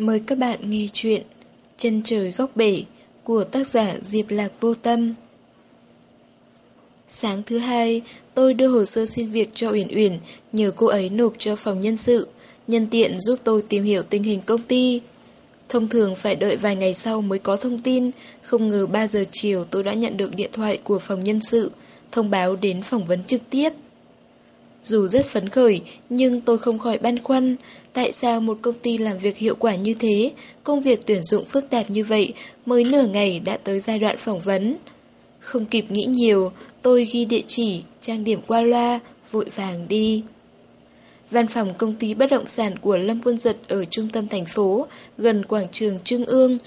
Mời các bạn nghe chuyện Chân trời góc bể của tác giả Diệp Lạc Vô Tâm. Sáng thứ hai, tôi đưa hồ sơ xin việc cho Uyển Uyển, nhờ cô ấy nộp cho phòng nhân sự, nhân tiện giúp tôi tìm hiểu tình hình công ty. Thông thường phải đợi vài ngày sau mới có thông tin, không ngờ 3 giờ chiều tôi đã nhận được điện thoại của phòng nhân sự, thông báo đến phỏng vấn trực tiếp. Dù rất phấn khởi, nhưng tôi không khỏi băn khoăn, tại sao một công ty làm việc hiệu quả như thế, công việc tuyển dụng phức tạp như vậy, mới nửa ngày đã tới giai đoạn phỏng vấn. Không kịp nghĩ nhiều, tôi ghi địa chỉ, trang điểm qua loa, vội vàng đi. Văn phòng công ty bất động sản của Lâm Quân Giật ở trung tâm thành phố, gần quảng trường trương Ương.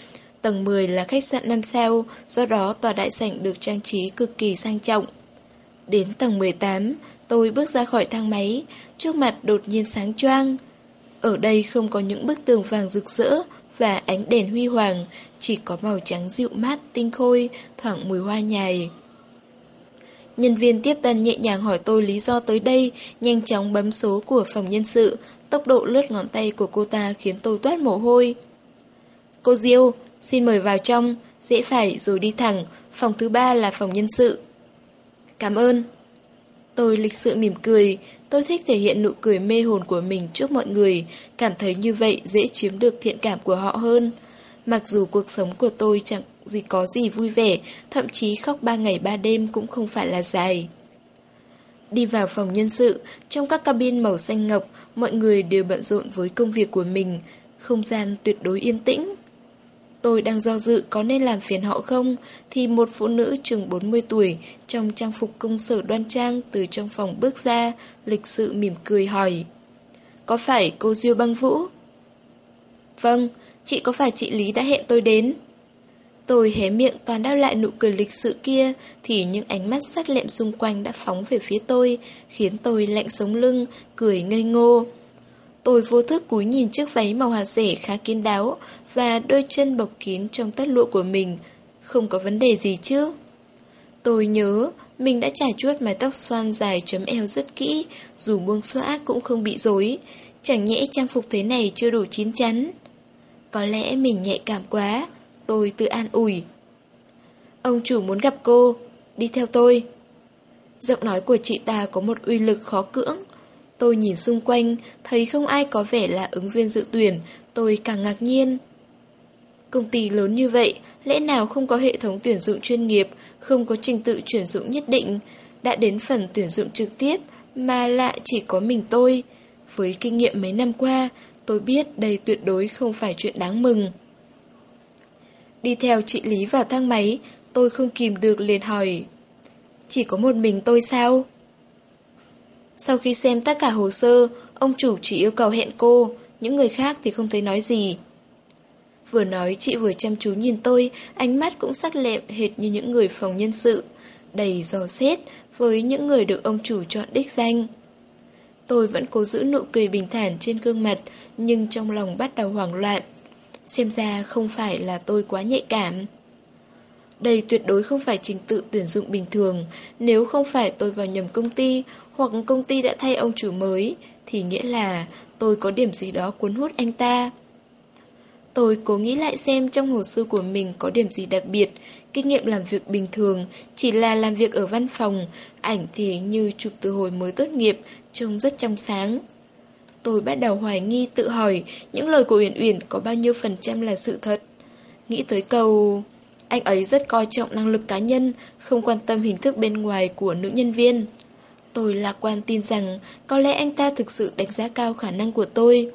Tầng 10 là khách sạn 5 sao, do đó tòa đại sảnh được trang trí cực kỳ sang trọng. Đến tầng 18, tôi bước ra khỏi thang máy, trước mặt đột nhiên sáng choang. Ở đây không có những bức tường vàng rực rỡ và ánh đèn huy hoàng, chỉ có màu trắng dịu mát, tinh khôi, thoảng mùi hoa nhài. Nhân viên tiếp tân nhẹ nhàng hỏi tôi lý do tới đây, nhanh chóng bấm số của phòng nhân sự, tốc độ lướt ngón tay của cô ta khiến tôi toát mồ hôi. Cô Diêu, xin mời vào trong, dễ phải rồi đi thẳng, phòng thứ ba là phòng nhân sự. Cảm ơn. Tôi lịch sự mỉm cười, tôi thích thể hiện nụ cười mê hồn của mình trước mọi người, cảm thấy như vậy dễ chiếm được thiện cảm của họ hơn. Mặc dù cuộc sống của tôi chẳng gì có gì vui vẻ, thậm chí khóc ba ngày ba đêm cũng không phải là dài. Đi vào phòng nhân sự, trong các cabin màu xanh ngọc, mọi người đều bận rộn với công việc của mình, không gian tuyệt đối yên tĩnh. Tôi đang do dự có nên làm phiền họ không, thì một phụ nữ chừng 40 tuổi, trong trang phục công sở đoan trang từ trong phòng bước ra, lịch sự mỉm cười hỏi. Có phải cô Diêu băng vũ? Vâng, chị có phải chị Lý đã hẹn tôi đến? Tôi hé miệng toàn đáp lại nụ cười lịch sự kia Thì những ánh mắt sắc lẹm xung quanh đã phóng về phía tôi Khiến tôi lạnh sống lưng, cười ngây ngô Tôi vô thức cúi nhìn chiếc váy màu hạt rẻ khá kín đáo Và đôi chân bọc kín trong tất lụa của mình Không có vấn đề gì chứ Tôi nhớ mình đã trải chuốt mái tóc xoan dài chấm eo rất kỹ Dù buông xóa cũng không bị rối Chẳng nhẽ trang phục thế này chưa đủ chín chắn Có lẽ mình nhạy cảm quá Tôi tự an ủi. Ông chủ muốn gặp cô, đi theo tôi. Giọng nói của chị ta có một uy lực khó cưỡng. Tôi nhìn xung quanh, thấy không ai có vẻ là ứng viên dự tuyển, tôi càng ngạc nhiên. Công ty lớn như vậy, lẽ nào không có hệ thống tuyển dụng chuyên nghiệp, không có trình tự tuyển dụng nhất định, đã đến phần tuyển dụng trực tiếp, mà lại chỉ có mình tôi. Với kinh nghiệm mấy năm qua, tôi biết đây tuyệt đối không phải chuyện đáng mừng. Đi theo chị Lý vào thang máy, tôi không kìm được liền hỏi. Chỉ có một mình tôi sao? Sau khi xem tất cả hồ sơ, ông chủ chỉ yêu cầu hẹn cô, những người khác thì không thấy nói gì. Vừa nói chị vừa chăm chú nhìn tôi, ánh mắt cũng sắc lẹm hệt như những người phòng nhân sự, đầy dò xét với những người được ông chủ chọn đích danh. Tôi vẫn cố giữ nụ cười bình thản trên gương mặt, nhưng trong lòng bắt đầu hoảng loạn. Xem ra không phải là tôi quá nhạy cảm đây tuyệt đối không phải trình tự tuyển dụng bình thường. Nếu không phải tôi vào nhầm công ty, Hoặc công ty đã thay ông chủ mới, Thì nghĩa là tôi có điểm gì đó cuốn hút anh ta. Tôi cố nghĩ lại xem trong hồ sơ của mình có điểm gì đặc biệt. Kinh nghiệm làm việc bình thường Chỉ là làm việc ở văn phòng, Ảnh thì như chụp từ hồi mới tốt nghiệp, Trông rất trong sáng. Tôi bắt đầu hoài nghi tự hỏi những lời của Uyển Uyển có bao nhiêu phần trăm là sự thật. Nghĩ tới câu... Anh ấy rất coi trọng năng lực cá nhân, không quan tâm hình thức bên ngoài của nữ nhân viên. Tôi lạc quan tin rằng có lẽ anh ta thực sự đánh giá cao khả năng của tôi.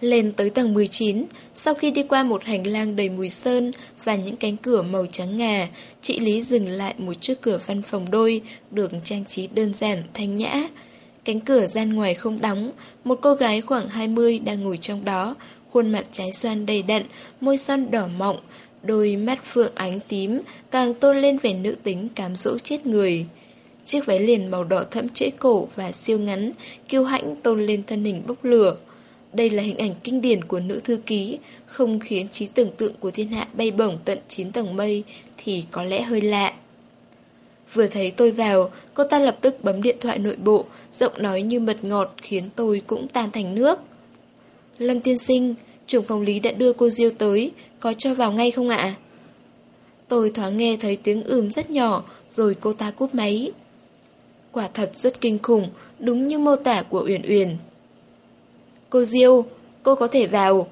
Lên tới tầng 19, sau khi đi qua một hành lang đầy mùi sơn và những cánh cửa màu trắng ngà, chị Lý dừng lại một chiếc cửa văn phòng đôi, được trang trí đơn giản, thanh nhã. Cánh cửa gian ngoài không đóng, một cô gái khoảng 20 đang ngồi trong đó, khuôn mặt trái xoan đầy đặn, môi son đỏ mọng, đôi mắt phượng ánh tím càng tôn lên vẻ nữ tính cám dỗ chết người. Chiếc váy liền màu đỏ thẫm trễ cổ và siêu ngắn, kiêu hãnh tôn lên thân hình bốc lửa. Đây là hình ảnh kinh điển của nữ thư ký, không khiến trí tưởng tượng của thiên hạ bay bổng tận 9 tầng mây thì có lẽ hơi lạ. Vừa thấy tôi vào, cô ta lập tức bấm điện thoại nội bộ, giọng nói như mật ngọt khiến tôi cũng tan thành nước. Lâm tiên sinh, Trưởng phòng lý đã đưa cô Diêu tới, có cho vào ngay không ạ? Tôi thoáng nghe thấy tiếng ưm rất nhỏ, rồi cô ta cúp máy. Quả thật rất kinh khủng, đúng như mô tả của Uyển Uyển. Cô Diêu, cô có thể vào.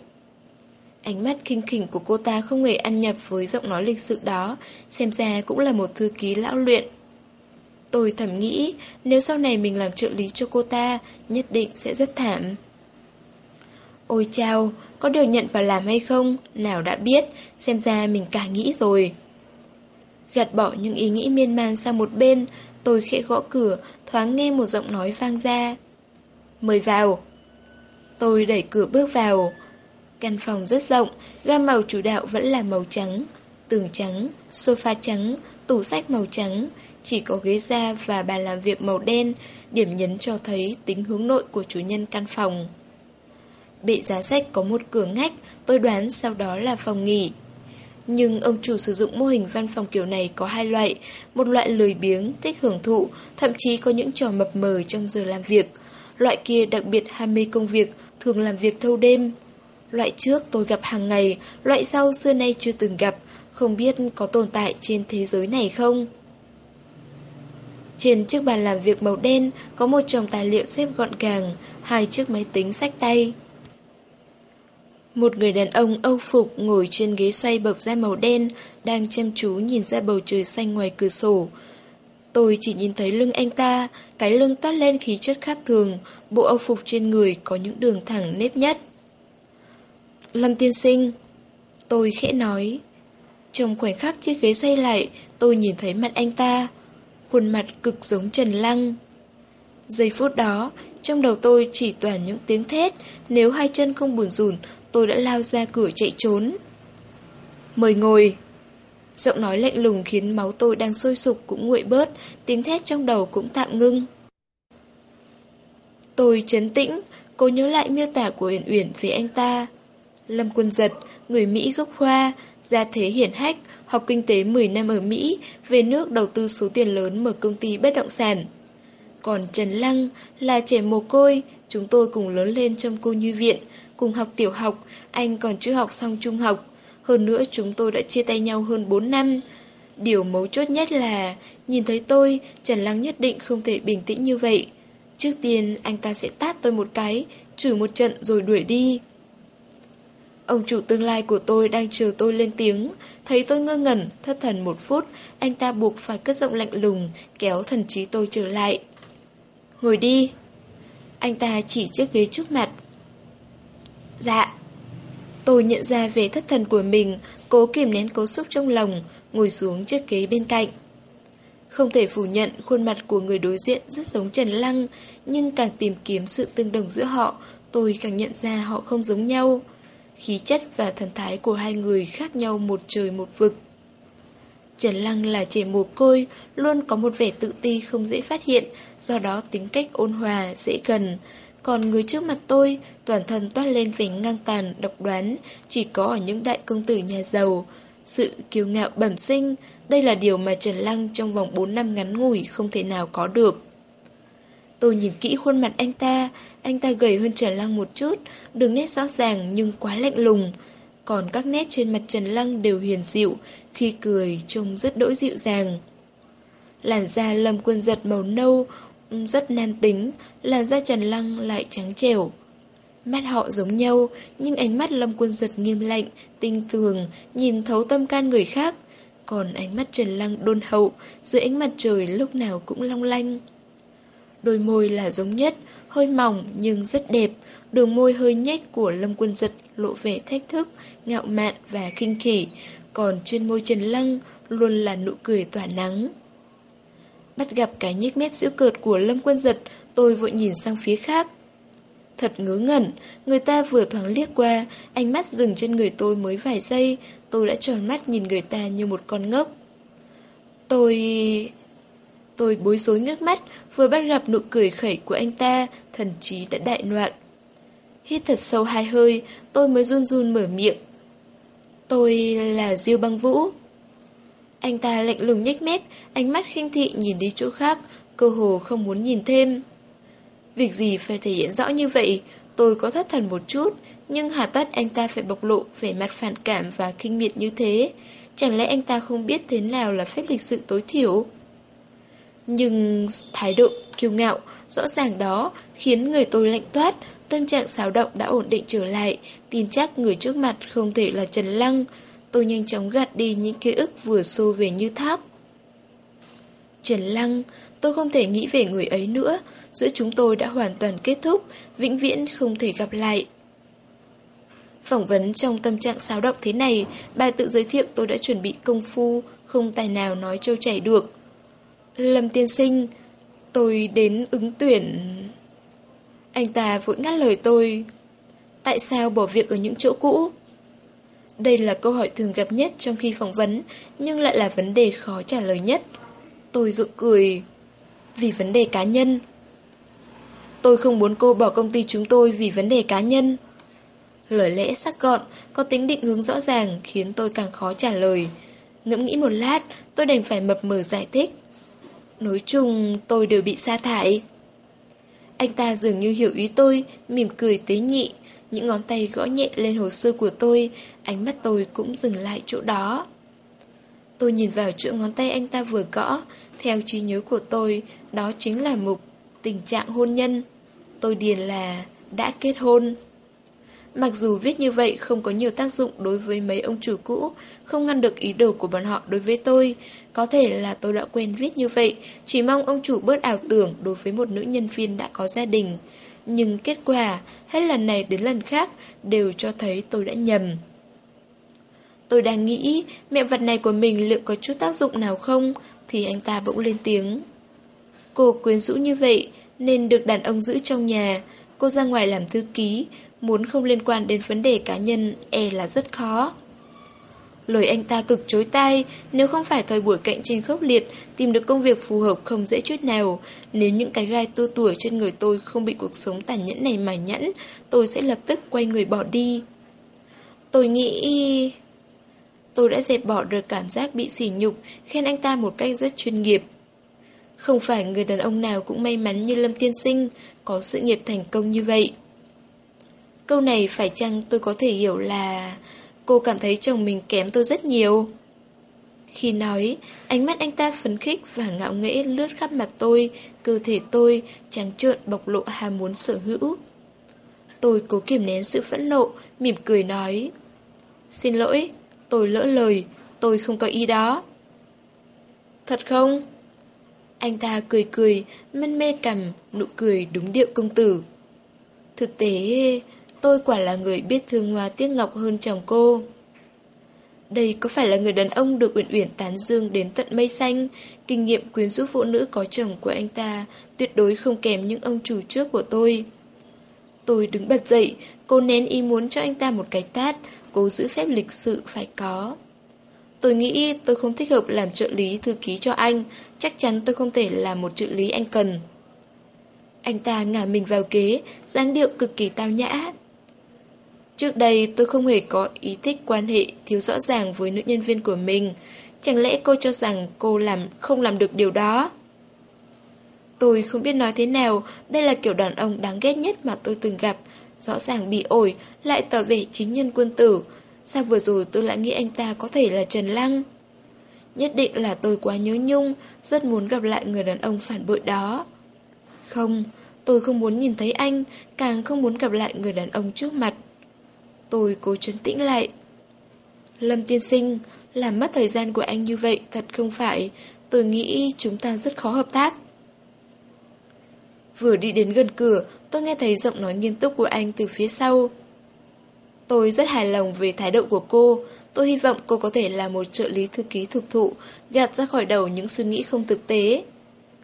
Ánh mắt kinh khỉnh của cô ta không hề ăn nhập với giọng nói lịch sự đó, xem ra cũng là một thư ký lão luyện. Tôi thầm nghĩ, nếu sau này mình làm trợ lý cho cô ta, nhất định sẽ rất thảm. Ôi chao, có điều nhận vào làm hay không, nào đã biết, xem ra mình cả nghĩ rồi. Gạt bỏ những ý nghĩ miên man sang một bên, tôi khẽ gõ cửa, thoáng nghe một giọng nói vang ra. Mời vào. Tôi đẩy cửa bước vào. Căn phòng rất rộng, gam màu chủ đạo vẫn là màu trắng. Tường trắng, sofa trắng, tủ sách màu trắng, chỉ có ghế da và bàn làm việc màu đen, điểm nhấn cho thấy tính hướng nội của chủ nhân căn phòng. Bệ giá sách có một cửa ngách, tôi đoán sau đó là phòng nghỉ. Nhưng ông chủ sử dụng mô hình văn phòng kiểu này có hai loại, một loại lười biếng, thích hưởng thụ, thậm chí có những trò mập mờ trong giờ làm việc. Loại kia đặc biệt ham mê công việc, thường làm việc thâu đêm. Loại trước tôi gặp hàng ngày, loại sau xưa nay chưa từng gặp, không biết có tồn tại trên thế giới này không? Trên chiếc bàn làm việc màu đen có một chồng tài liệu xếp gọn gàng, hai chiếc máy tính sách tay. Một người đàn ông âu phục ngồi trên ghế xoay bọc da màu đen, đang chăm chú nhìn ra bầu trời xanh ngoài cửa sổ. Tôi chỉ nhìn thấy lưng anh ta, cái lưng toát lên khí chất khác thường, bộ âu phục trên người có những đường thẳng nếp nhất. Lâm tiên sinh, tôi khẽ nói. Trong khoảnh khắc chiếc ghế xoay lại, tôi nhìn thấy mặt anh ta, khuôn mặt cực giống Trần Lăng. Giây phút đó, trong đầu tôi chỉ toàn những tiếng thét, nếu hai chân không buồn rùn, tôi đã lao ra cửa chạy trốn. Mời ngồi. Giọng nói lạnh lùng khiến máu tôi đang sôi sục cũng nguội bớt, tiếng thét trong đầu cũng tạm ngưng. Tôi chấn tĩnh, cố nhớ lại miêu tả của Uyển Uyển về anh ta. Lâm Quân Giật, người Mỹ gốc Hoa, gia thế hiển hách, học kinh tế 10 năm ở Mỹ, về nước đầu tư số tiền lớn mở công ty bất động sản. Còn Trần Lăng là trẻ mồ côi, chúng tôi cùng lớn lên trong cô như viện, cùng học tiểu học, anh còn chưa học xong trung học. Hơn nữa chúng tôi đã chia tay nhau hơn 4 năm. Điều mấu chốt nhất là, nhìn thấy tôi, Trần Lăng nhất định không thể bình tĩnh như vậy. Trước tiên, anh ta sẽ tát tôi một cái, chửi một trận rồi đuổi đi. Ông chủ tương lai của tôi đang chờ tôi lên tiếng, thấy tôi ngơ ngẩn, thất thần một phút, anh ta buộc phải cất giọng lạnh lùng, kéo thần trí tôi trở lại. Ngồi đi. Anh ta chỉ chiếc ghế trước mặt. Dạ. Tôi nhận ra về thất thần của mình, cố kiềm nén cố xúc trong lòng, ngồi xuống chiếc ghế bên cạnh. Không thể phủ nhận khuôn mặt của người đối diện rất giống Trần Lăng, nhưng càng tìm kiếm sự tương đồng giữa họ, tôi càng nhận ra họ không giống nhau. Khí chất và thần thái của hai người khác nhau một trời một vực. Trần Lăng là trẻ mồ côi, luôn có một vẻ tự ti không dễ phát hiện, do đó tính cách ôn hòa, dễ gần. Còn người trước mặt tôi, toàn thân toát lên vẻ ngang tàn, độc đoán, chỉ có ở những đại công tử nhà giàu. Sự kiêu ngạo bẩm sinh, đây là điều mà Trần Lăng trong vòng 4 năm ngắn ngủi không thể nào có được. Tôi nhìn kỹ khuôn mặt anh ta, anh ta gầy hơn Trần Lăng một chút, đường nét rõ ràng nhưng quá lạnh lùng. Còn các nét trên mặt Trần Lăng đều hiền dịu, khi cười trông rất đỗi dịu dàng. Làn da lâm quân giật màu nâu, rất nam tính, làn da Trần Lăng lại trắng trẻo. Mắt họ giống nhau, nhưng ánh mắt lâm quân giật nghiêm lạnh, tinh tường, nhìn thấu tâm can người khác. Còn ánh mắt Trần Lăng đôn hậu, dưới ánh mặt trời lúc nào cũng long lanh. Đôi môi là giống nhất, hơi mỏng nhưng rất đẹp, đường môi hơi nhếch của Lâm Quân Giật lộ vẻ thách thức, ngạo mạn và kinh khỉ, còn trên môi Trần Lăng luôn là nụ cười tỏa nắng. Bắt gặp cái nhếch mép giễu cợt của Lâm Quân Giật, tôi vội nhìn sang phía khác. Thật ngớ ngẩn, người ta vừa thoáng liếc qua, ánh mắt dừng trên người tôi mới vài giây, tôi đã tròn mắt nhìn người ta như một con ngốc. Tôi... Tôi bối rối nước mắt, vừa bắt gặp nụ cười khẩy của anh ta, thần trí đã đại loạn. Hít thật sâu hai hơi, tôi mới run run mở miệng. Tôi là Diêu băng vũ. Anh ta lạnh lùng nhếch mép, ánh mắt khinh thị nhìn đi chỗ khác, cơ hồ không muốn nhìn thêm. Việc gì phải thể hiện rõ như vậy, Tôi có thất thần một chút, nhưng hà tất anh ta phải bộc lộ vẻ mặt phản cảm và kinh miệt như thế. Chẳng lẽ anh ta không biết thế nào là phép lịch sự tối thiểu? Nhưng thái độ kiêu ngạo, rõ ràng đó khiến người tôi lạnh toát, tâm trạng xáo động đã ổn định trở lại, tin chắc người trước mặt không thể là Trần Lăng. Tôi nhanh chóng gạt đi những ký ức vừa xô về như tháp. Trần Lăng, tôi không thể nghĩ về người ấy nữa, giữa chúng tôi đã hoàn toàn kết thúc, vĩnh viễn không thể gặp lại. Phỏng vấn trong tâm trạng xáo động thế này, bài tự giới thiệu tôi đã chuẩn bị công phu, không tài nào nói trâu chảy được. Lâm tiên sinh, tôi đến ứng tuyển... Anh ta vội ngắt lời tôi. Tại sao bỏ việc ở những chỗ cũ? Đây là câu hỏi thường gặp nhất trong khi phỏng vấn, nhưng lại là vấn đề khó trả lời nhất. Tôi gượng cười. Vì vấn đề cá nhân. Tôi không muốn cô bỏ công ty chúng tôi vì vấn đề cá nhân. Lời lẽ sắc gọn, có tính định hướng rõ ràng khiến tôi càng khó trả lời. Ngẫm nghĩ một lát, tôi đành phải mập mờ giải thích. Nói chung, tôi đều bị sa thải. Anh ta dường như hiểu ý tôi, mỉm cười tế nhị. Những ngón tay gõ nhẹ lên hồ sơ của tôi, ánh mắt tôi cũng dừng lại chỗ đó. Tôi nhìn vào chỗ ngón tay anh ta vừa gõ, theo trí nhớ của tôi, đó chính là mục tình trạng hôn nhân. Tôi điền là đã kết hôn. Mặc dù viết như vậy không có nhiều tác dụng đối với mấy ông chủ cũ, không ngăn được ý đồ của bọn họ đối với tôi. Có thể là tôi đã quen viết như vậy, chỉ mong ông chủ bớt ảo tưởng đối với một nữ nhân viên đã có gia đình. Nhưng kết quả, hết lần này đến lần khác, đều cho thấy tôi đã nhầm. Tôi đang nghĩ mẹ vật này của mình liệu có chút tác dụng nào không, thì anh ta bỗng lên tiếng. Cô quyến rũ như vậy, nên được đàn ông giữ trong nhà. Cô ra ngoài làm thư ký, muốn không liên quan đến vấn đề cá nhân e là rất khó. Lời anh ta cực chối tai, nếu không phải thời buổi cạnh tranh khốc liệt, tìm được công việc phù hợp không dễ chút nào. Nếu những cái gai tua tuổi trên người tôi không bị cuộc sống tàn nhẫn này mài nhẫn, tôi sẽ lập tức quay người bỏ đi. Tôi nghĩ... Tôi đã dẹp bỏ được cảm giác bị sỉ nhục, khen anh ta một cách rất chuyên nghiệp. Không phải người đàn ông nào cũng may mắn như Lâm Tiên Sinh, có sự nghiệp thành công như vậy. Câu này phải chăng tôi có thể hiểu là cô cảm thấy chồng mình kém tôi rất nhiều? Khi nói, ánh mắt anh ta phấn khích và ngạo nghễ lướt khắp mặt tôi, cơ thể tôi trắng trợn bộc lộ ham muốn sở hữu. Tôi cố kiềm nén sự phẫn nộ, mỉm cười nói. Xin lỗi, tôi lỡ lời, tôi không có ý đó. Thật không? Anh ta cười cười, mân mê cầm, nụ cười đúng điệu công tử. Thực tế, tôi quả là người biết thương hoa tiếc ngọc hơn chồng cô. Đây có phải là người đàn ông được Uyển Uyển tán dương đến tận mây xanh, kinh nghiệm quyến rũ phụ nữ có chồng của anh ta tuyệt đối không kém những ông chủ trước của tôi. Tôi đứng bật dậy, cô nén ý muốn cho anh ta một cái tát, cố giữ phép lịch sự phải có. Tôi nghĩ tôi không thích hợp làm trợ lý thư ký cho anh, chắc chắn tôi không thể là một trợ lý anh cần. Anh ta ngả mình vào ghế, dáng điệu cực kỳ tao nhã. Trước đây tôi không hề có ý thích quan hệ thiếu rõ ràng với nữ nhân viên của mình. Chẳng lẽ cô cho rằng cô làm không làm được điều đó? Tôi không biết nói thế nào, đây là kiểu đàn ông đáng ghét nhất mà tôi từng gặp. Rõ ràng bị ổi, lại tỏ vẻ chính nhân quân tử. Sao vừa rồi tôi lại nghĩ anh ta có thể là Trần Lăng? Nhất định là tôi quá nhớ nhung, rất muốn gặp lại người đàn ông phản bội đó. Không, tôi không muốn nhìn thấy anh, càng không muốn gặp lại người đàn ông trước mặt. Tôi cố trấn tĩnh lại. Lâm tiên sinh, làm mất thời gian của anh như vậy thật không phải, tôi nghĩ chúng ta rất khó hợp tác. Vừa đi đến gần cửa, tôi nghe thấy giọng nói nghiêm túc của anh từ phía sau. Tôi rất hài lòng về thái độ của cô, tôi hy vọng cô có thể là một trợ lý thư ký thực thụ, gạt ra khỏi đầu những suy nghĩ không thực tế.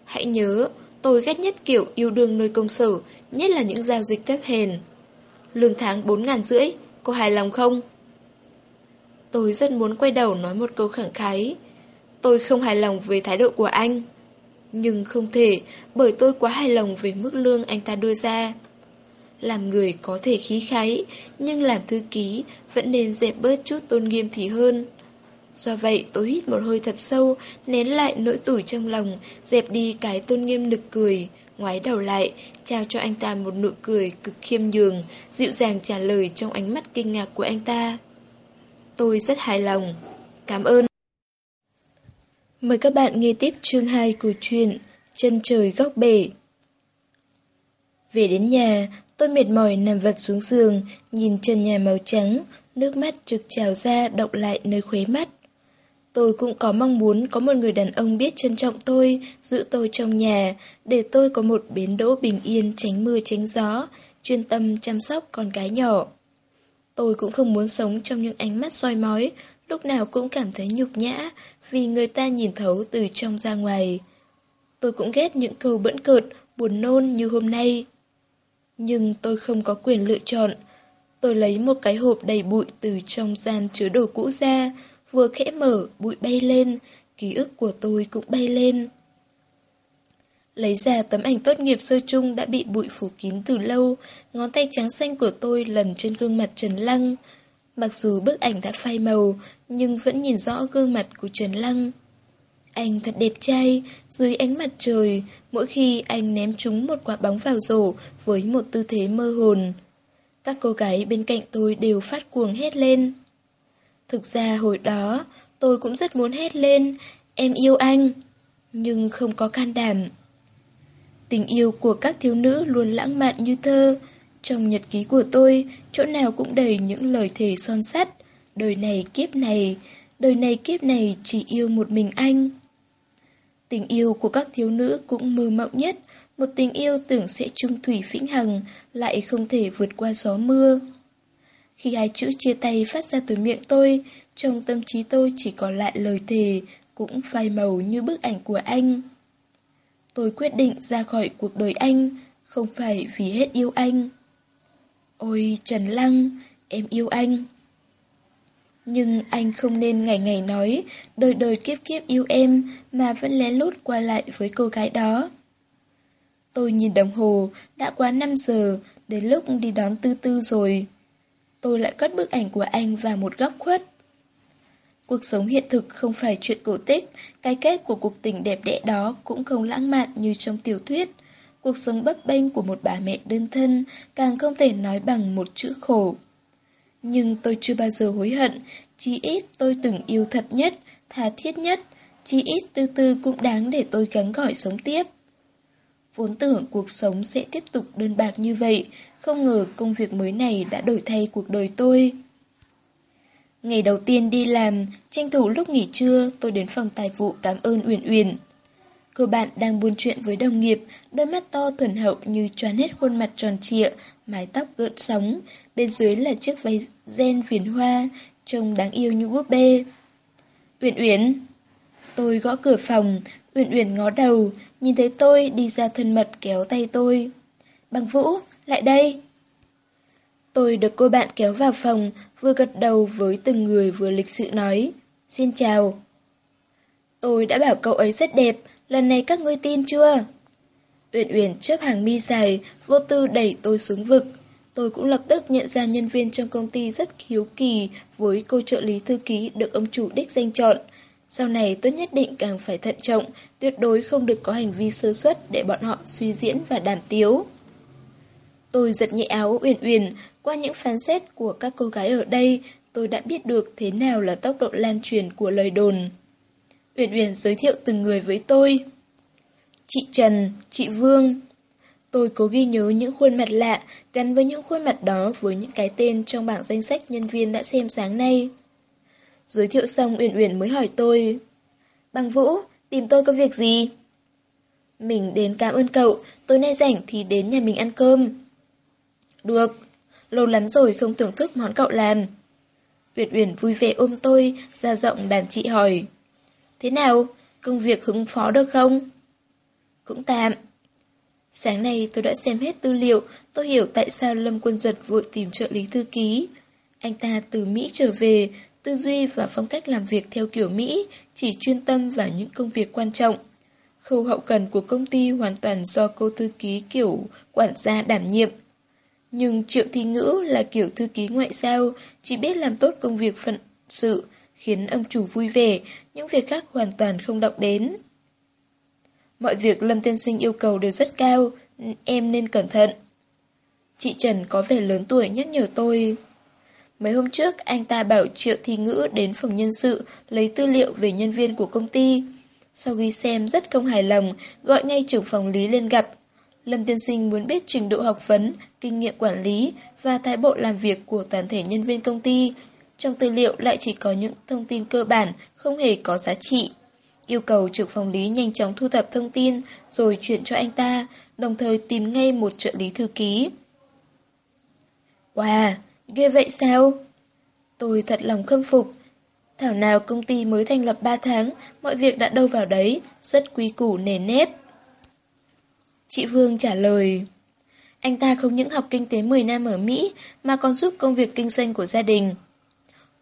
Hãy nhớ, tôi ghét nhất kiểu yêu đương nơi công sở, nhất là những giao dịch thép hèn. Lương tháng 4 ngàn rưỡi, cô hài lòng không? Tôi rất muốn quay đầu nói một câu khẳng khái. Tôi không hài lòng về thái độ của anh. Nhưng không thể, bởi tôi quá hài lòng về mức lương anh ta đưa ra. Làm người có thể khí khái, nhưng làm thư ký vẫn nên dẹp bớt chút tôn nghiêm thì hơn. Do vậy tôi hít một hơi thật sâu, nén lại nỗi tủi trong lòng, dẹp đi cái tôn nghiêm nực cười, ngoái đầu lại, trao cho anh ta một nụ cười cực khiêm nhường, dịu dàng trả lời trong ánh mắt kinh ngạc của anh ta. Tôi rất hài lòng. Cảm ơn. Mời các bạn nghe tiếp chương 2 của truyện Chân trời góc bể. Về đến nhà, tôi mệt mỏi nằm vật xuống giường, nhìn trần nhà màu trắng, nước mắt trực trào ra động lại nơi khuế mắt. Tôi cũng có mong muốn có một người đàn ông biết trân trọng tôi, giữ tôi trong nhà, để tôi có một bến đỗ bình yên tránh mưa tránh gió, chuyên tâm chăm sóc con cái nhỏ. Tôi cũng không muốn sống trong những ánh mắt soi mói, lúc nào cũng cảm thấy nhục nhã vì người ta nhìn thấu từ trong ra ngoài. Tôi cũng ghét những câu bẫn cợt, buồn nôn như hôm nay. Nhưng tôi không có quyền lựa chọn. Tôi lấy một cái hộp đầy bụi từ trong gian chứa đồ cũ ra, vừa khẽ mở, bụi bay lên, ký ức của tôi cũng bay lên. Lấy ra tấm ảnh tốt nghiệp sơ chung đã bị bụi phủ kín từ lâu, ngón tay trắng xanh của tôi lần trên gương mặt Trần Lăng. Mặc dù bức ảnh đã phai màu, nhưng vẫn nhìn rõ gương mặt của Trần Lăng. Anh thật đẹp trai, dưới ánh mặt trời, mỗi khi anh ném trúng một quả bóng vào rổ với một tư thế mơ hồn. Các cô gái bên cạnh tôi đều phát cuồng hét lên. Thực ra hồi đó, tôi cũng rất muốn hét lên, em yêu anh, nhưng không có can đảm. Tình yêu của các thiếu nữ luôn lãng mạn như thơ. Trong nhật ký của tôi, chỗ nào cũng đầy những lời thề son sắt. Đời này kiếp này, đời này kiếp này chỉ yêu một mình anh. Tình yêu của các thiếu nữ cũng mơ mộng nhất, một tình yêu tưởng sẽ trung thủy vĩnh hằng, lại không thể vượt qua gió mưa. Khi hai chữ chia tay phát ra từ miệng tôi, trong tâm trí tôi chỉ còn lại lời thề, cũng phai màu như bức ảnh của anh. Tôi quyết định ra khỏi cuộc đời anh, không phải vì hết yêu anh. Ôi Trần Lăng, em yêu anh. Nhưng anh không nên ngày ngày nói, đời đời kiếp kiếp yêu em, mà vẫn lén lút qua lại với cô gái đó. Tôi nhìn đồng hồ, đã quá 5 giờ, đến lúc đi đón tư tư rồi. Tôi lại cất bức ảnh của anh vào một góc khuất. Cuộc sống hiện thực không phải chuyện cổ tích, cái kết của cuộc tình đẹp đẽ đó cũng không lãng mạn như trong tiểu thuyết. Cuộc sống bấp bênh của một bà mẹ đơn thân càng không thể nói bằng một chữ khổ. Nhưng tôi chưa bao giờ hối hận, chỉ ít tôi từng yêu thật nhất, tha thiết nhất, chỉ ít từ từ cũng đáng để tôi gắng gọi sống tiếp. Vốn tưởng cuộc sống sẽ tiếp tục đơn bạc như vậy, không ngờ công việc mới này đã đổi thay cuộc đời tôi. Ngày đầu tiên đi làm, tranh thủ lúc nghỉ trưa, tôi đến phòng tài vụ cảm ơn Uyển Uyển. Cô bạn đang buôn chuyện với đồng nghiệp, đôi mắt to thuần hậu như choán hết khuôn mặt tròn trịa, mái tóc gợn sóng, bên dưới là chiếc váy ren viền hoa, trông đáng yêu như búp bê. Uyển Uyển. Tôi gõ cửa phòng, Uyển Uyển ngó đầu, nhìn thấy tôi đi ra thân mật kéo tay tôi. Bằng Vũ, lại đây. Tôi được cô bạn kéo vào phòng, vừa gật đầu với từng người vừa lịch sự nói. Xin chào. Tôi đã bảo cậu ấy rất đẹp, lần này các ngươi tin chưa? Uyển Uyển chớp hàng mi dài, vô tư đẩy tôi xuống vực. Tôi cũng lập tức nhận ra nhân viên trong công ty rất hiếu kỳ với cô trợ lý thư ký được ông chủ đích danh chọn. Sau này tôi nhất định càng phải thận trọng, tuyệt đối không được có hành vi sơ suất để bọn họ suy diễn và đàm tiếu. Tôi giật nhẹ áo Uyển Uyển, qua những phán xét của các cô gái ở đây, tôi đã biết được thế nào là tốc độ lan truyền của lời đồn. Uyển Uyển giới thiệu từng người với tôi. Chị Trần, chị Vương. Tôi cố ghi nhớ những khuôn mặt lạ, gắn với những khuôn mặt đó với những cái tên trong bảng danh sách nhân viên đã xem sáng nay. Giới thiệu xong Uyển Uyển mới hỏi tôi. Bằng Vũ, tìm tôi có việc gì? Mình đến cảm ơn cậu, tối nay rảnh thì đến nhà mình ăn cơm. Được, lâu lắm rồi không thưởng thức món cậu làm. Uyển Uyển vui vẻ ôm tôi, ra giọng đàn chị hỏi. Thế nào, công việc hứng phó được không? Cũng tạm. Sáng nay tôi đã xem hết tư liệu, tôi hiểu tại sao Lâm Quân Giật vội tìm trợ lý thư ký. Anh ta từ Mỹ trở về, tư duy và phong cách làm việc theo kiểu Mỹ, chỉ chuyên tâm vào những công việc quan trọng. Khâu hậu cần của công ty hoàn toàn do cô thư ký kiểu quản gia đảm nhiệm. Nhưng Triệu Thi Ngữ là kiểu thư ký ngoại giao, chỉ biết làm tốt công việc phận sự, khiến ông chủ vui vẻ, những việc khác hoàn toàn không động đến. Mọi việc Lâm Tiên Sinh yêu cầu đều rất cao, em nên cẩn thận. Chị Trần có vẻ lớn tuổi nhắc nhở tôi. Mấy hôm trước, anh ta bảo Triệu Thi Ngữ đến phòng nhân sự lấy tư liệu về nhân viên của công ty. Sau khi xem rất không hài lòng, gọi ngay trưởng phòng lý lên gặp. Lâm Tiên Sinh muốn biết trình độ học vấn, kinh nghiệm quản lý và thái bộ làm việc của toàn thể nhân viên công ty. Trong tư liệu lại chỉ có những thông tin cơ bản, không hề có giá trị. Yêu cầu trưởng phòng lý nhanh chóng thu thập thông tin rồi chuyển cho anh ta, đồng thời tìm ngay một trợ lý thư ký. Wow, ghê vậy sao? Tôi thật lòng khâm phục. Thảo nào công ty mới thành lập 3 tháng, mọi việc đã đâu vào đấy, rất quý củ nề nếp. Chị Vương trả lời, anh ta không những học kinh tế 10 năm ở Mỹ, mà còn giúp công việc kinh doanh của gia đình.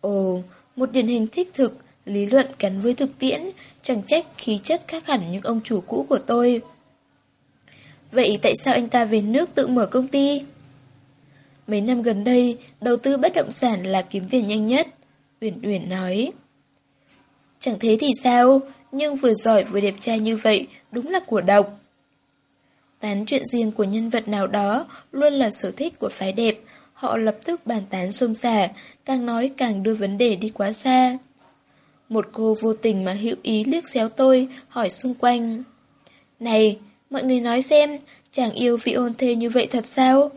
Ồ, một điển hình thích thực, lý luận gắn với thực tiễn, chẳng trách khí chất khác hẳn những ông chủ cũ của tôi. Vậy tại sao anh ta về nước tự mở công ty? Mấy năm gần đây, đầu tư bất động sản là kiếm tiền nhanh nhất. Uyển Uyển nói. Chẳng thế thì sao, nhưng vừa giỏi vừa đẹp trai như vậy, đúng là của độc. Tán chuyện riêng của nhân vật nào đó luôn là sở thích của phái đẹp, họ lập tức bàn tán xôn xả, càng nói càng đưa vấn đề đi quá xa. Một cô vô tình mà hữu ý liếc xéo tôi, hỏi xung quanh. Này, mọi người nói xem, chàng yêu vị ôn thê như vậy thật sao?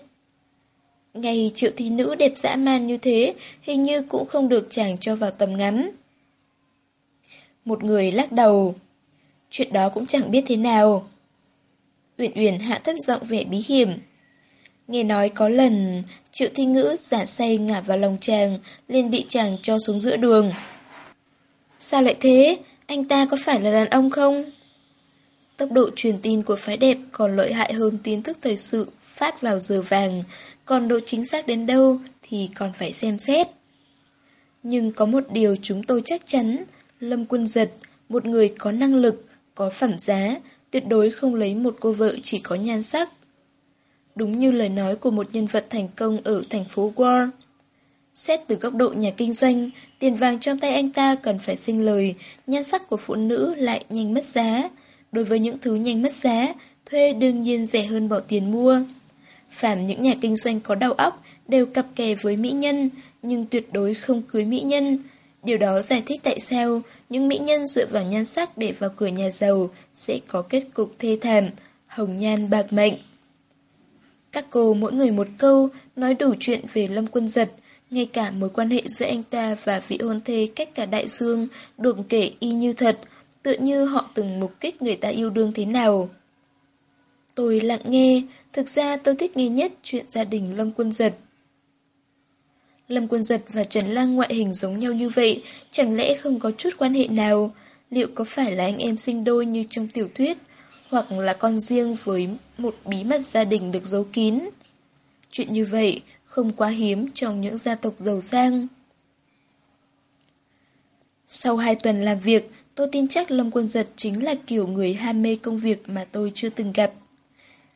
Ngày triệu thi nữ đẹp dã man như thế, hình như cũng không được chàng cho vào tầm ngắm. Một người lắc đầu. Chuyện đó cũng chẳng biết thế nào. Uyển Uyển hạ thấp giọng vẻ bí hiểm. Nghe nói có lần, triệu thi ngữ giả say ngả vào lòng chàng, liền bị chàng cho xuống giữa đường. Sao lại thế? Anh ta có phải là đàn ông không? Tốc độ truyền tin của phái đẹp còn lợi hại hơn tin tức thời sự phát vào giờ vàng, còn độ chính xác đến đâu thì còn phải xem xét. Nhưng có một điều chúng tôi chắc chắn, Lâm Quân Giật, một người có năng lực, có phẩm giá, tuyệt đối không lấy một cô vợ chỉ có nhan sắc. Đúng như lời nói của một nhân vật thành công ở thành phố War. Xét từ góc độ nhà kinh doanh, tiền vàng trong tay anh ta cần phải sinh lời, nhan sắc của phụ nữ lại nhanh mất giá. Đối với những thứ nhanh mất giá, thuê đương nhiên rẻ hơn bỏ tiền mua. Phạm những nhà kinh doanh có đầu óc đều cặp kè với mỹ nhân, nhưng tuyệt đối không cưới mỹ nhân. Điều đó giải thích tại sao những mỹ nhân dựa vào nhan sắc để vào cửa nhà giàu sẽ có kết cục thê thảm, hồng nhan bạc mệnh. Các cô mỗi người một câu nói đủ chuyện về Lâm Quân Giật, ngay cả mối quan hệ giữa anh ta và vị hôn thê cách cả đại dương được kể y như thật, tựa như họ từng mục kích người ta yêu đương thế nào. Tôi lặng nghe, thực ra tôi thích nghe nhất chuyện gia đình Lâm Quân Giật. Lâm Quân Giật và Trần Lang ngoại hình giống nhau như vậy, chẳng lẽ không có chút quan hệ nào? Liệu có phải là anh em sinh đôi như trong tiểu thuyết, hoặc là con riêng với một bí mật gia đình được giấu kín? Chuyện như vậy không quá hiếm trong những gia tộc giàu sang. Sau hai tuần làm việc, tôi tin chắc Lâm Quân Giật chính là kiểu người ham mê công việc mà tôi chưa từng gặp.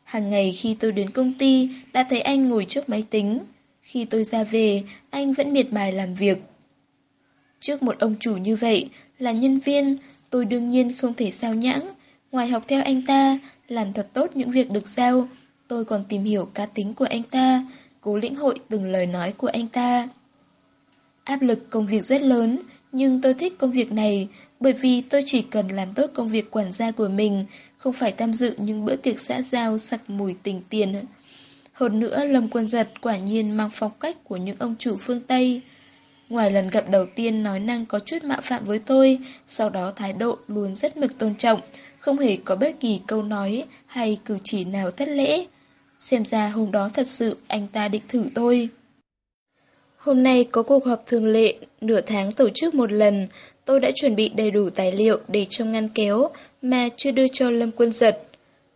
Hàng ngày khi tôi đến công ty, đã thấy anh ngồi trước máy tính. Khi tôi ra về, anh vẫn miệt mài làm việc. Trước một ông chủ như vậy, là nhân viên, tôi đương nhiên không thể sao nhãng. Ngoài học theo anh ta, làm thật tốt những việc được giao, tôi còn tìm hiểu cá tính của anh ta, cố lĩnh hội từng lời nói của anh ta. Áp lực công việc rất lớn, nhưng tôi thích công việc này bởi vì tôi chỉ cần làm tốt công việc quản gia của mình, không phải tham dự những bữa tiệc xã giao sặc mùi tình tiền. Hơn nữa, Lâm Quân Giật quả nhiên mang phong cách của những ông chủ phương Tây. Ngoài lần gặp đầu tiên nói năng có chút mạo phạm với tôi, sau đó thái độ luôn rất mực tôn trọng, không hề có bất kỳ câu nói hay cử chỉ nào thất lễ. Xem ra hôm đó thật sự anh ta định thử tôi. Hôm nay có cuộc họp thường lệ, nửa tháng tổ chức một lần, tôi đã chuẩn bị đầy đủ tài liệu để trong ngăn kéo mà chưa đưa cho Lâm Quân Giật.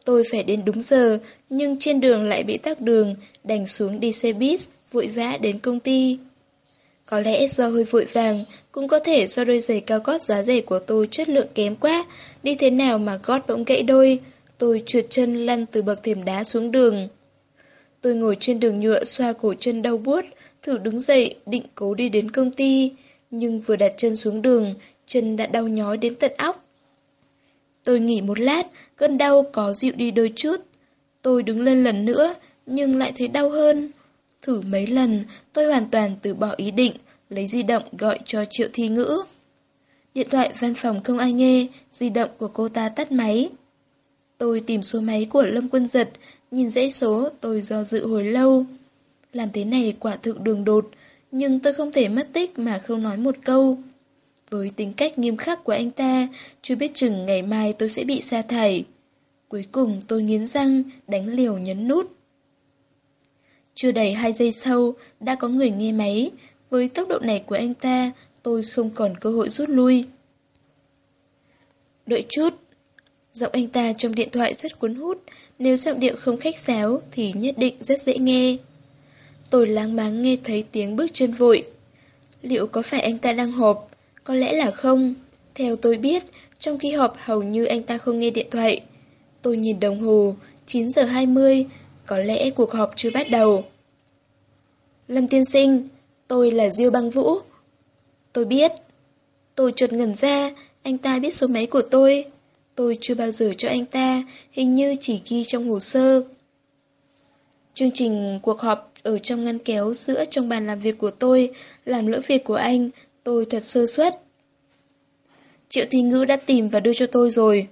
Tôi phải đến đúng giờ, nhưng trên đường lại bị tắc đường, đành xuống đi xe buýt, vội vã đến công ty. Có lẽ do hơi vội vàng, cũng có thể do đôi giày cao gót giá rẻ của tôi chất lượng kém quá, đi thế nào mà gót bỗng gãy đôi, tôi trượt chân lăn từ bậc thềm đá xuống đường. Tôi ngồi trên đường nhựa xoa cổ chân đau buốt, thử đứng dậy định cố đi đến công ty, nhưng vừa đặt chân xuống đường, chân đã đau nhói đến tận óc. Tôi nghỉ một lát, cơn đau có dịu đi đôi chút. Tôi đứng lên lần nữa, nhưng lại thấy đau hơn. Thử mấy lần, tôi hoàn toàn từ bỏ ý định, lấy di động gọi cho Triệu Thi Ngữ. Điện thoại văn phòng không ai nghe, di động của cô ta tắt máy. Tôi tìm số máy của Lâm Quân Giật, nhìn dãy số tôi do dự hồi lâu. Làm thế này quả thực đường đột, nhưng tôi không thể mất tích mà không nói một câu. Với tính cách nghiêm khắc của anh ta, chưa biết chừng ngày mai tôi sẽ bị sa thải. Cuối cùng tôi nghiến răng, đánh liều nhấn nút. Chưa đầy hai giây sau, đã có người nghe máy. Với tốc độ này của anh ta, tôi không còn cơ hội rút lui. Đợi chút. Giọng anh ta trong điện thoại rất cuốn hút, nếu giọng điệu không khách sáo thì nhất định rất dễ nghe. Tôi láng máng nghe thấy tiếng bước chân vội. Liệu có phải anh ta đang họp? Có lẽ là không. Theo tôi biết, trong khi họp hầu như anh ta không nghe điện thoại. Tôi nhìn đồng hồ, 9 giờ 20, có lẽ cuộc họp chưa bắt đầu. Lâm tiên sinh, tôi là Diêu Băng Vũ. Tôi biết. Tôi chuột ngẩn ra, anh ta biết số máy của tôi. Tôi chưa bao giờ cho anh ta, hình như chỉ ghi trong hồ sơ. Chương trình cuộc họp ở trong ngăn kéo giữa trong bàn làm việc của tôi, làm lỡ việc của anh, tôi thật sơ suất. Triệu Thi Ngữ đã tìm và đưa cho tôi rồi.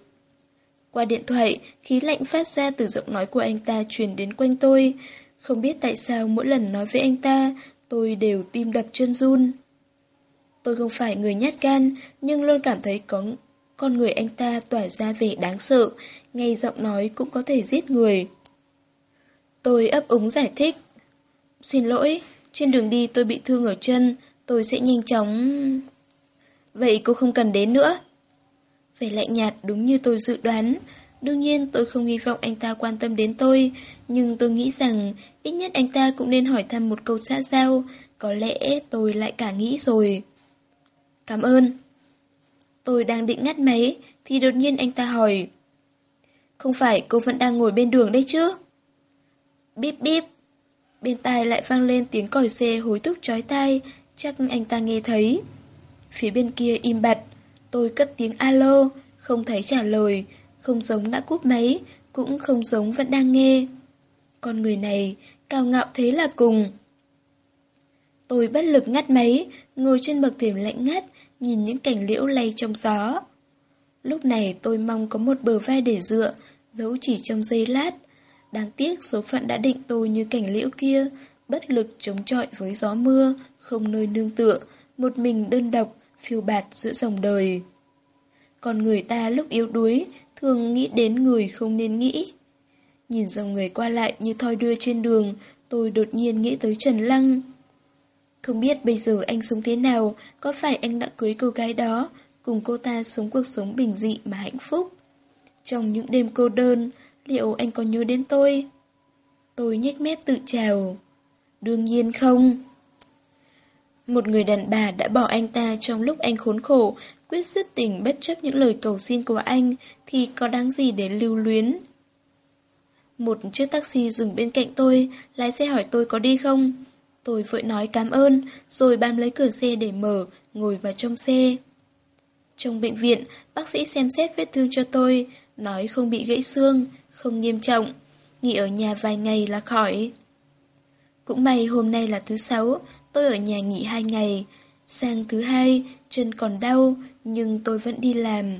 Qua điện thoại, khí lạnh phát ra từ giọng nói của anh ta truyền đến quanh tôi. Không biết tại sao mỗi lần nói với anh ta, tôi đều tim đập chân run. Tôi không phải người nhát gan, nhưng luôn cảm thấy có con người anh ta tỏa ra vẻ đáng sợ, ngay giọng nói cũng có thể giết người. Tôi ấp úng giải thích. Xin lỗi, trên đường đi tôi bị thương ở chân, tôi sẽ nhanh chóng... Vậy cô không cần đến nữa. Vẻ lạnh nhạt đúng như tôi dự đoán. Đương nhiên tôi không hy vọng anh ta quan tâm đến tôi, nhưng tôi nghĩ rằng ít nhất anh ta cũng nên hỏi thăm một câu xã giao. Có lẽ tôi lại cả nghĩ rồi. Cảm ơn. Tôi đang định ngắt máy, thì đột nhiên anh ta hỏi. Không phải cô vẫn đang ngồi bên đường đấy chứ? Bíp bíp. Bên tai lại vang lên tiếng còi xe hối thúc chói tai, chắc anh ta nghe thấy. Phía bên kia im bặt, tôi cất tiếng alo, không thấy trả lời, không giống đã cúp máy, cũng không giống vẫn đang nghe. Con người này, cao ngạo thế là cùng. Tôi bất lực ngắt máy, ngồi trên bậc thềm lạnh ngắt, nhìn những cảnh liễu lay trong gió. Lúc này tôi mong có một bờ vai để dựa, giấu chỉ trong giây lát. Đáng tiếc số phận đã định tôi như cảnh liễu kia, bất lực chống chọi với gió mưa, không nơi nương tựa, một mình đơn độc, phiêu bạt giữa dòng đời. Còn người ta lúc yếu đuối, thường nghĩ đến người không nên nghĩ. Nhìn dòng người qua lại như thoi đưa trên đường, tôi đột nhiên nghĩ tới Trần Lăng. Không biết bây giờ anh sống thế nào, có phải anh đã cưới cô gái đó, cùng cô ta sống cuộc sống bình dị mà hạnh phúc. Trong những đêm cô đơn, liệu anh có nhớ đến tôi? Tôi nhếch mép tự chào. Đương nhiên không. Một người đàn bà đã bỏ anh ta trong lúc anh khốn khổ, quyết dứt tình bất chấp những lời cầu xin của anh, thì có đáng gì để lưu luyến. Một chiếc taxi dừng bên cạnh tôi, lái xe hỏi tôi có đi không? Tôi vội nói cảm ơn, rồi bám lấy cửa xe để mở, ngồi vào trong xe. Trong bệnh viện, bác sĩ xem xét vết thương cho tôi, nói không bị gãy xương, không nghiêm trọng, nghỉ ở nhà vài ngày là khỏi. Cũng may hôm nay là thứ sáu, tôi ở nhà nghỉ hai ngày. Sang thứ hai, chân còn đau, nhưng tôi vẫn đi làm.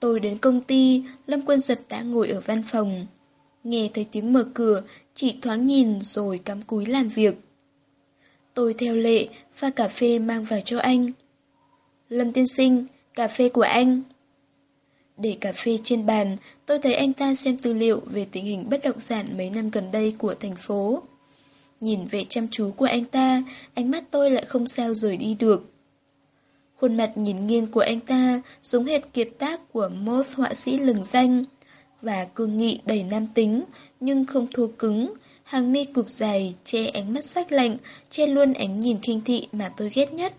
Tôi đến công ty, Lâm Quân Giật đã ngồi ở văn phòng. Nghe thấy tiếng mở cửa, chỉ thoáng nhìn rồi cắm cúi làm việc. Tôi theo lệ, pha cà phê mang vào cho anh. Lâm tiên sinh, cà phê của anh. Để cà phê trên bàn, tôi thấy anh ta xem tư liệu về tình hình bất động sản mấy năm gần đây của thành phố. Nhìn vẻ chăm chú của anh ta, ánh mắt tôi lại không sao rời đi được. Khuôn mặt nhìn nghiêng của anh ta giống hệt kiệt tác của một họa sĩ lừng danh. Và cương nghị đầy nam tính, nhưng không thô cứng, hàng mi cụp dài, che ánh mắt sắc lạnh, che luôn ánh nhìn khinh thị mà tôi ghét nhất.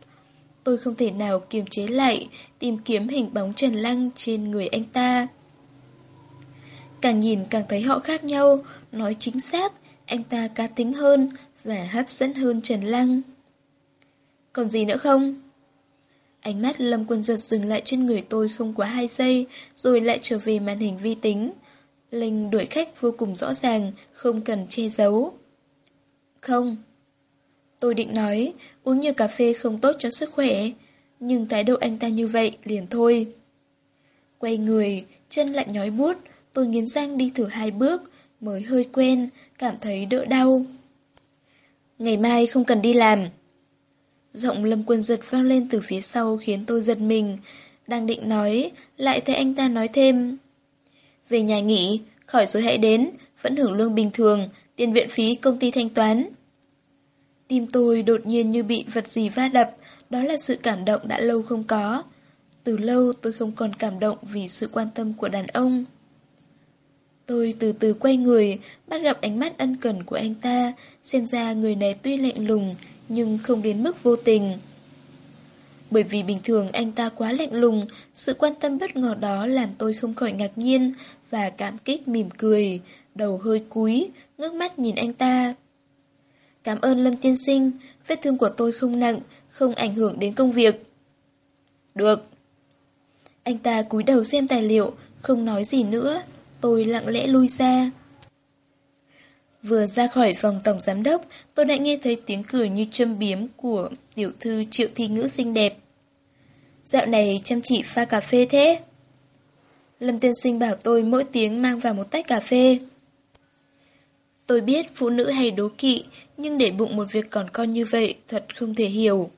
Tôi không thể nào kiềm chế lại, tìm kiếm hình bóng Trần Lăng trên người anh ta. Càng nhìn càng thấy họ khác nhau, nói chính xác, anh ta cá tính hơn và hấp dẫn hơn Trần Lăng. Còn gì nữa không? Ánh mắt Lâm Quân Giật dừng lại trên người tôi không quá hai giây, rồi lại trở về màn hình vi tính. Linh đuổi khách vô cùng rõ ràng, không cần che giấu. Không. Tôi định nói, uống nhiều cà phê không tốt cho sức khỏe, nhưng thái độ anh ta như vậy liền thôi. Quay người, chân lại nhói bút, tôi nghiến răng đi thử hai bước, mới hơi quen, cảm thấy đỡ đau. Ngày mai không cần đi làm. Giọng lâm quân giật vang lên từ phía sau khiến tôi giật mình. Đang định nói, lại thấy anh ta nói thêm. Về nhà nghỉ, khỏi rồi hãy đến, vẫn hưởng lương bình thường, tiền viện phí công ty thanh toán. Tim tôi đột nhiên như bị vật gì va đập, đó là sự cảm động đã lâu không có. Từ lâu tôi không còn cảm động vì sự quan tâm của đàn ông. Tôi từ từ quay người, bắt gặp ánh mắt ân cần của anh ta, xem ra người này tuy lạnh lùng, nhưng không đến mức vô tình. Bởi vì bình thường anh ta quá lạnh lùng, sự quan tâm bất ngờ đó làm tôi không khỏi ngạc nhiên và cảm kích mỉm cười, đầu hơi cúi, ngước mắt nhìn anh ta. Cảm ơn Lâm Tiên Sinh, vết thương của tôi không nặng, không ảnh hưởng đến công việc. Được. Anh ta cúi đầu xem tài liệu, không nói gì nữa, tôi lặng lẽ lui ra. Vừa ra khỏi phòng tổng giám đốc, tôi đã nghe thấy tiếng cười như châm biếm của tiểu thư triệu thi ngữ xinh đẹp. Dạo này chăm chỉ pha cà phê thế. Lâm tiên sinh bảo tôi mỗi tiếng mang vào một tách cà phê. Tôi biết phụ nữ hay đố kỵ, nhưng để bụng một việc còn con như vậy thật không thể hiểu.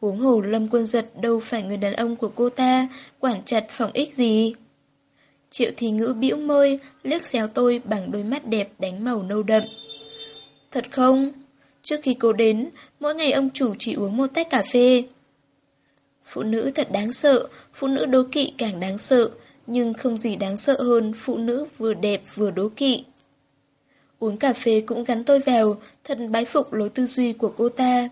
Huống hồ Lâm Quân Giật đâu phải người đàn ông của cô ta, quản chặt phòng ích gì. Triệu thì ngữ bĩu môi, liếc xéo tôi bằng đôi mắt đẹp đánh màu nâu đậm. Thật không? Trước khi cô đến, mỗi ngày ông chủ chỉ uống một tách cà phê. Phụ nữ thật đáng sợ, phụ nữ đố kỵ càng đáng sợ, nhưng không gì đáng sợ hơn phụ nữ vừa đẹp vừa đố kỵ. Uống cà phê cũng gắn tôi vào, thật bái phục lối tư duy của cô ta.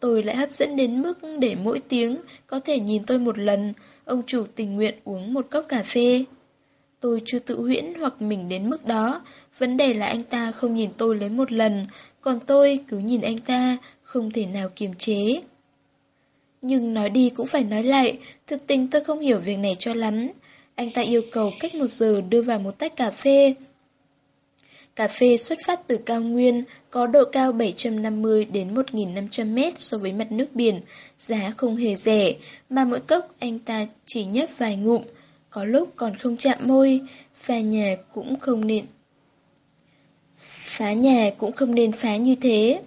Tôi lại hấp dẫn đến mức để mỗi tiếng có thể nhìn tôi một lần, ông chủ tình nguyện uống một cốc cà phê. Tôi chưa tự huyễn hoặc mình đến mức đó, vấn đề là anh ta không nhìn tôi lấy một lần, còn tôi cứ nhìn anh ta, không thể nào kiềm chế. Nhưng nói đi cũng phải nói lại, thực tình tôi không hiểu việc này cho lắm. Anh ta yêu cầu cách một giờ đưa vào một tách cà phê. Cà phê xuất phát từ cao nguyên, có độ cao 750 đến 1.500 mét so với mặt nước biển, giá không hề rẻ, mà mỗi cốc anh ta chỉ nhấp vài ngụm, có lúc còn không chạm môi, phá nhà cũng không nên. Phá nhà cũng không nên phá như thế.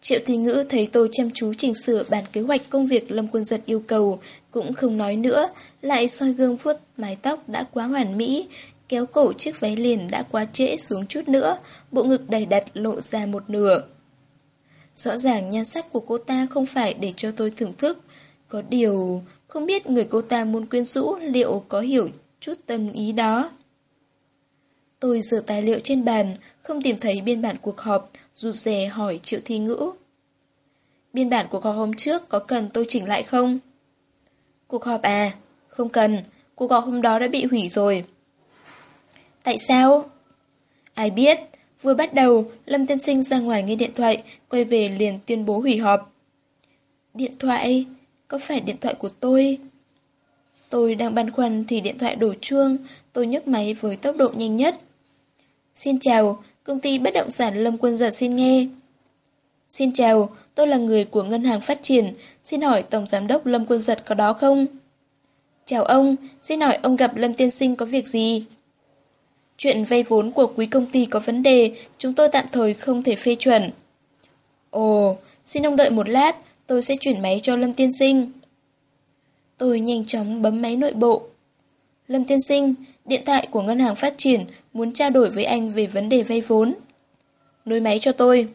Triệu Thị Ngữ thấy tôi chăm chú chỉnh sửa bản kế hoạch công việc Lâm Quân Giật yêu cầu, cũng không nói nữa, lại soi gương vuốt mái tóc đã quá hoàn mỹ, kéo cổ chiếc váy liền đã quá trễ xuống chút nữa, bộ ngực đầy đặn lộ ra một nửa. Rõ ràng nhan sắc của cô ta không phải để cho tôi thưởng thức, có điều không biết người cô ta muốn quyến rũ liệu có hiểu chút tâm ý đó. Tôi rửa tài liệu trên bàn, không tìm thấy biên bản cuộc họp, rụt rè hỏi Triệu Thi Ngữ. Biên bản cuộc họp hôm trước có cần tôi chỉnh lại không? Cuộc họp à? Không cần, cuộc họp hôm đó đã bị hủy rồi. Tại sao? Ai biết, vừa bắt đầu, Lâm Tiên Sinh ra ngoài nghe điện thoại, quay về liền tuyên bố hủy họp. Điện thoại? Có phải điện thoại của tôi? Tôi đang băn khoăn thì điện thoại đổ chuông, tôi nhấc máy với tốc độ nhanh nhất. Xin chào, công ty bất động sản Lâm Quân Giật xin nghe. Xin chào, tôi là người của Ngân hàng Phát triển, xin hỏi Tổng Giám đốc Lâm Quân Giật có đó không? Chào ông, xin hỏi ông gặp Lâm Tiên Sinh có việc gì? Chuyện vay vốn của quý công ty có vấn đề, chúng tôi tạm thời không thể phê chuẩn. Ồ, xin ông đợi một lát, tôi sẽ chuyển máy cho Lâm Tiên Sinh. Tôi nhanh chóng bấm máy nội bộ. Lâm Tiên Sinh, điện thoại của Ngân hàng Phát triển muốn trao đổi với anh về vấn đề vay vốn. Nối máy cho tôi.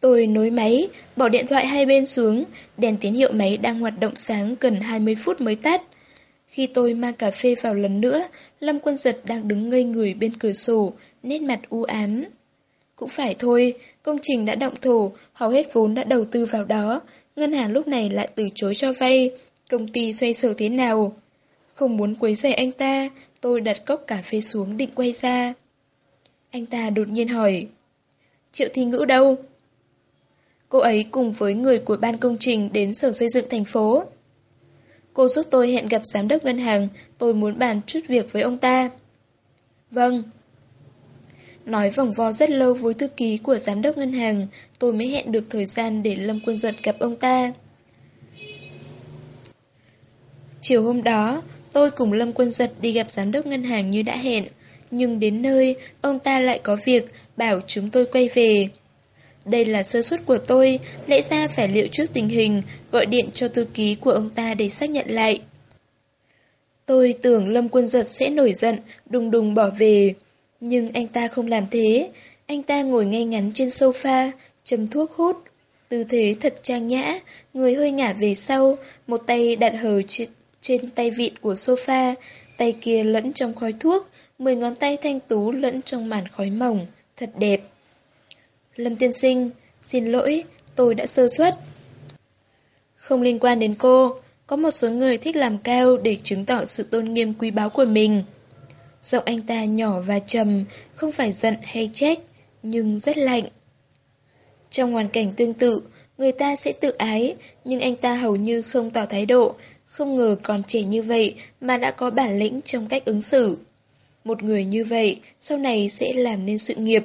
Tôi nối máy, bỏ điện thoại hai bên xuống, đèn tín hiệu máy đang hoạt động sáng gần 20 phút mới tắt. Khi tôi mang cà phê vào lần nữa, Lâm Quân Giật đang đứng ngây người bên cửa sổ, nét mặt u ám. Cũng phải thôi, công trình đã động thổ, hầu hết vốn đã đầu tư vào đó. Ngân hàng lúc này lại từ chối cho vay. Công ty xoay sở thế nào? Không muốn quấy rầy anh ta, tôi đặt cốc cà phê xuống định quay ra. Anh ta đột nhiên hỏi. Triệu Thi Ngữ đâu? Cô ấy cùng với người của ban công trình đến sở xây dựng thành phố. Cô giúp tôi hẹn gặp giám đốc ngân hàng, tôi muốn bàn chút việc với ông ta. Vâng. Nói vòng vo rất lâu với thư ký của giám đốc ngân hàng, tôi mới hẹn được thời gian để Lâm Quân Giật gặp ông ta. Chiều hôm đó, tôi cùng Lâm Quân Giật đi gặp giám đốc ngân hàng như đã hẹn, nhưng đến nơi, ông ta lại có việc, bảo chúng tôi quay về. Đây là sơ suất của tôi, lẽ ra phải liệu trước tình hình, gọi điện cho thư ký của ông ta để xác nhận lại. Tôi tưởng Lâm Quân Giật sẽ nổi giận, đùng đùng bỏ về. Nhưng anh ta không làm thế. Anh ta ngồi ngay ngắn trên sofa, châm thuốc hút. Tư thế thật trang nhã, người hơi ngả về sau, một tay đặt hờ trên, trên tay vịn của sofa, tay kia lẫn trong khói thuốc, mười ngón tay thanh tú lẫn trong màn khói mỏng, thật đẹp. Lâm tiên sinh, xin lỗi, tôi đã sơ suất. Không liên quan đến cô, có một số người thích làm cao để chứng tỏ sự tôn nghiêm quý báu của mình. Giọng anh ta nhỏ và trầm, không phải giận hay trách, nhưng rất lạnh. Trong hoàn cảnh tương tự, người ta sẽ tự ái, nhưng anh ta hầu như không tỏ thái độ, không ngờ còn trẻ như vậy mà đã có bản lĩnh trong cách ứng xử. Một người như vậy, sau này sẽ làm nên sự nghiệp.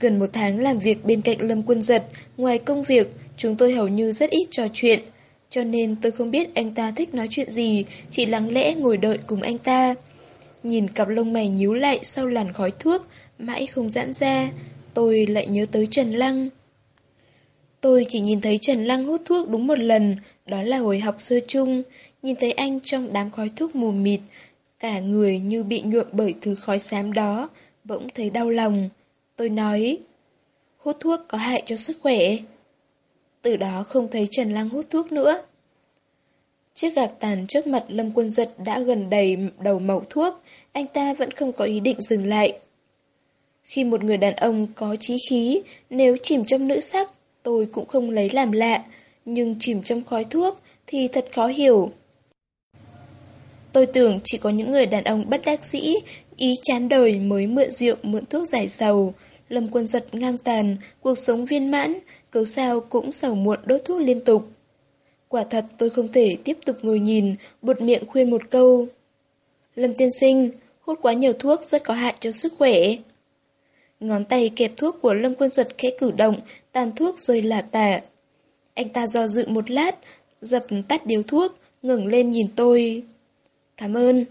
Gần một tháng làm việc bên cạnh Lâm Quân Giật, ngoài công việc, chúng tôi hầu như rất ít trò chuyện. Cho nên tôi không biết anh ta thích nói chuyện gì, chỉ lắng lẽ ngồi đợi cùng anh ta. Nhìn cặp lông mày nhíu lại sau làn khói thuốc, mãi không giãn ra, tôi lại nhớ tới Trần Lăng. Tôi chỉ nhìn thấy Trần Lăng hút thuốc đúng một lần, đó là hồi học sơ chung, nhìn thấy anh trong đám khói thuốc mù mịt, cả người như bị nhuộm bởi thứ khói xám đó, bỗng thấy đau lòng. Tôi nói, hút thuốc có hại cho sức khỏe. Từ đó không thấy Trần Lăng hút thuốc nữa. Chiếc gạc tàn trước mặt Lâm Quân Giật đã gần đầy đầu mẩu thuốc, anh ta vẫn không có ý định dừng lại. Khi một người đàn ông có trí khí, nếu chìm trong nữ sắc, tôi cũng không lấy làm lạ, nhưng chìm trong khói thuốc thì thật khó hiểu. Tôi tưởng chỉ có những người đàn ông bất đắc dĩ, ý chán đời mới mượn rượu mượn thuốc giải sầu. Lâm quân giật ngang tàn, cuộc sống viên mãn, cớ sao cũng sầu muộn đốt thuốc liên tục. Quả thật tôi không thể tiếp tục ngồi nhìn, buột miệng khuyên một câu. Lâm tiên sinh, hút quá nhiều thuốc rất có hại cho sức khỏe. Ngón tay kẹp thuốc của Lâm Quân Giật khẽ cử động, tàn thuốc rơi lả tả. Anh ta do dự một lát, dập tắt điếu thuốc, ngẩng lên nhìn tôi. Cảm ơn.